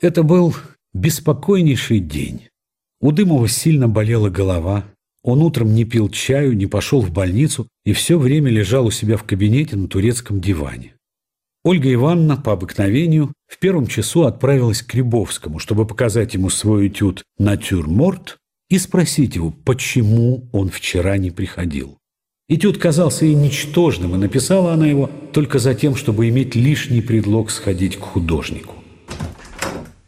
Это был беспокойнейший день. У Дымова сильно болела голова. Он утром не пил чаю, не пошел в больницу и все время лежал у себя в кабинете на турецком диване. Ольга Ивановна по обыкновению в первом часу отправилась к Рябовскому, чтобы показать ему свой этюд «Натюрморт» и спросить его, почему он вчера не приходил. Этюд казался ей ничтожным, и написала она его только за тем, чтобы иметь лишний предлог сходить к художнику.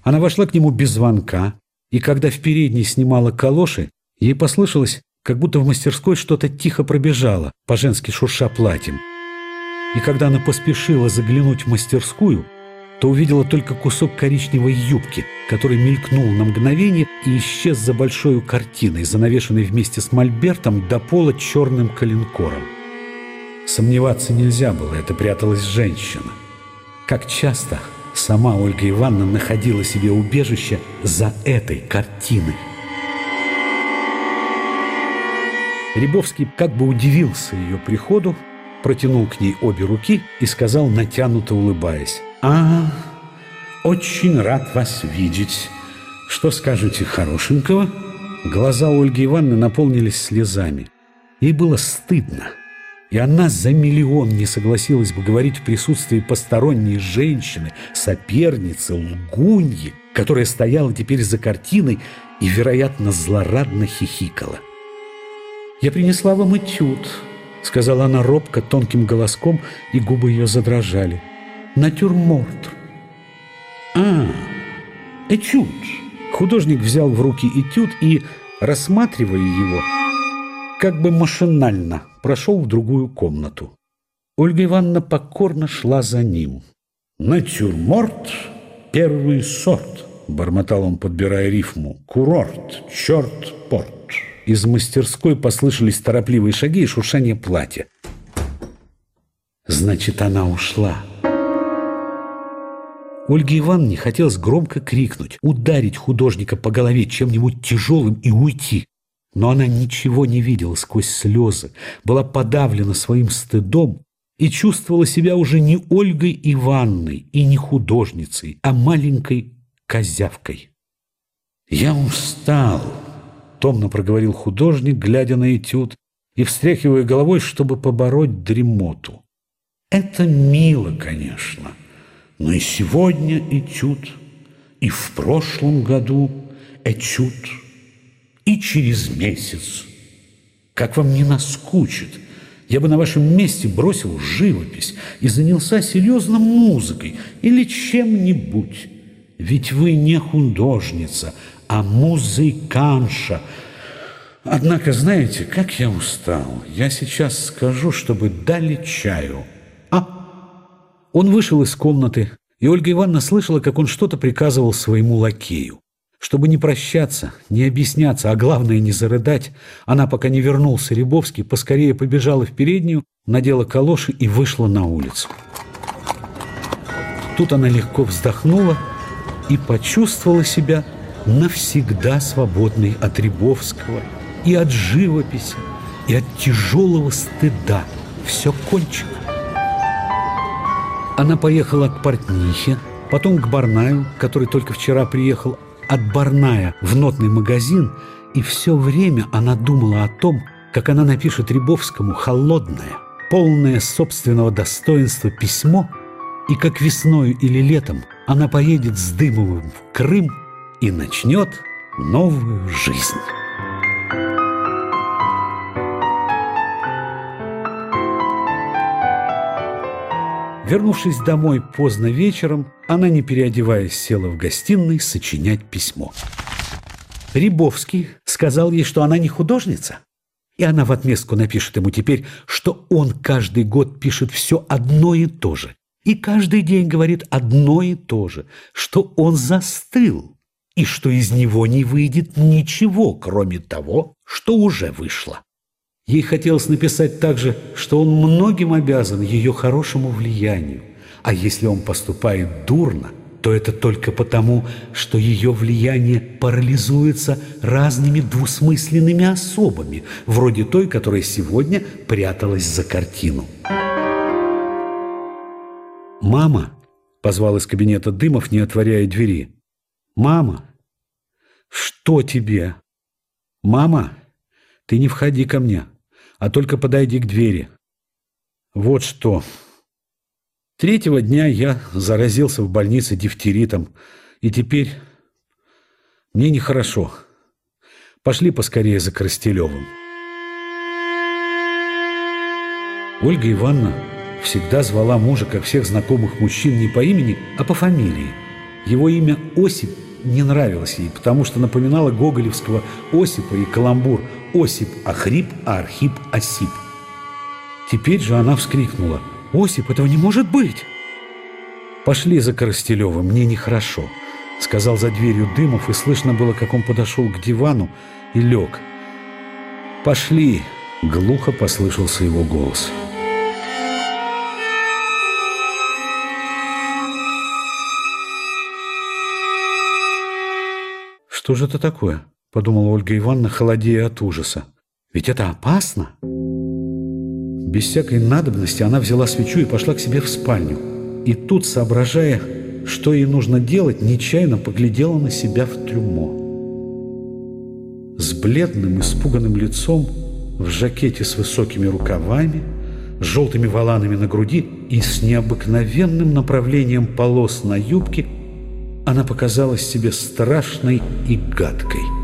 Она вошла к нему без звонка, и когда в передней снимала калоши, ей послышалось, как будто в мастерской что-то тихо пробежало, по-женски шурша платьем. И когда она поспешила заглянуть в мастерскую, то увидела только кусок коричневой юбки, который мелькнул на мгновение и исчез за большой картиной, занавешенной вместе с мольбертом до пола черным коленкором. Сомневаться нельзя было, это пряталась женщина. Как часто Сама Ольга Ивановна находила себе убежище за этой картиной. Рябовский как бы удивился ее приходу, протянул к ней обе руки и сказал, натянуто улыбаясь, «А, очень рад вас видеть. Что скажете хорошенького?» Глаза Ольги Ивановны наполнились слезами. Ей было стыдно – и она за миллион не согласилась бы говорить в присутствии посторонней женщины, соперницы, лгуньи, которая стояла теперь за картиной и, вероятно, злорадно хихикала. «Я принесла вам этюд», — сказала она робко, тонким голоском, и губы ее задрожали. «Натюрморт». «А, этюд». Художник взял в руки этюд и, рассматривая его, как бы машинально прошел в другую комнату. Ольга Ивановна покорно шла за ним. «Натюрморт — первый сорт», — бормотал он, подбирая рифму. «Курорт, черт, порт». Из мастерской послышались торопливые шаги и шуршание платья. Значит, она ушла. Ольге Ивановне хотелось громко крикнуть, ударить художника по голове чем-нибудь тяжелым и уйти. Но она ничего не видела сквозь слезы, была подавлена своим стыдом и чувствовала себя уже не Ольгой Ивановной и не художницей, а маленькой козявкой. «Я устал», — томно проговорил художник, глядя на этюд и встряхивая головой, чтобы побороть дремоту. «Это мило, конечно, но и сегодня этюд, и в прошлом году этюд — и через месяц. Как вам не наскучит? Я бы на вашем месте бросил живопись и занялся серьезно музыкой или чем-нибудь. Ведь вы не художница, а музыканша. Однако, знаете, как я устал. Я сейчас скажу, чтобы дали чаю. А? Он вышел из комнаты, и Ольга Ивановна слышала, как он что-то приказывал своему лакею. Чтобы не прощаться, не объясняться, а главное не зарыдать, она, пока не вернулся Рябовский, поскорее побежала в переднюю, надела калоши и вышла на улицу. Тут она легко вздохнула и почувствовала себя навсегда свободной от Рябовского и от живописи, и от тяжелого стыда. Все кончено. Она поехала к портнихе, потом к Барнаю, который только вчера приехал, от Барная в нотный магазин, и все время она думала о том, как она напишет Рябовскому холодное, полное собственного достоинства письмо, и как весною или летом она поедет с Дымовым в Крым и начнет новую жизнь. Вернувшись домой поздно вечером, она, не переодеваясь, села в гостиной сочинять письмо. Рябовский сказал ей, что она не художница, и она в отместку напишет ему теперь, что он каждый год пишет все одно и то же, и каждый день говорит одно и то же, что он застыл, и что из него не выйдет ничего, кроме того, что уже вышло. Ей хотелось написать также, что он многим обязан ее хорошему влиянию, а если он поступает дурно, то это только потому, что ее влияние парализуется разными двусмысленными особами, вроде той, которая сегодня пряталась за картину. «Мама!» – позвал из кабинета Дымов, не отворяя двери. «Мама, что тебе?» «Мама, ты не входи ко мне, а только подойди к двери». «Вот что». Третьего дня я заразился в больнице дифтеритом, и теперь мне нехорошо. Пошли поскорее за Коростелевым. Ольга Ивановна всегда звала мужа, как всех знакомых мужчин, не по имени, а по фамилии. Его имя Осип не нравилось ей, потому что напоминало гоголевского Осипа и каламбур «Осип Ахрип, а Архип Осип». Теперь же она вскрикнула «Осип, этого не может быть!» «Пошли за Коростелевым, мне нехорошо», — сказал за дверью Дымов, и слышно было, как он подошел к дивану и лег. «Пошли!» — глухо послышался его голос. «Что же это такое?» – подумала Ольга Ивановна, холодея от ужаса. «Ведь это опасно!» Без всякой надобности она взяла свечу и пошла к себе в спальню. И тут, соображая, что ей нужно делать, нечаянно поглядела на себя в трюмо. С бледным, испуганным лицом, в жакете с высокими рукавами, с желтыми воланами на груди и с необыкновенным направлением полос на юбке – она показалась себе страшной и гадкой.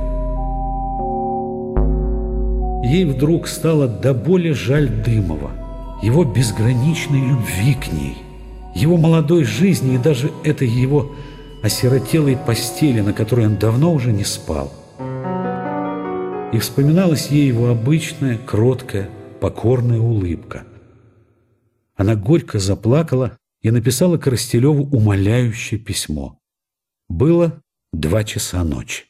Ей вдруг стало до боли жаль Дымова, его безграничной любви к ней, его молодой жизни и даже этой его осиротелой постели, на которой он давно уже не спал. И вспоминалась ей его обычная, кроткая, покорная улыбка. Она горько заплакала и написала Коростелеву умоляющее письмо. Было два часа ночи.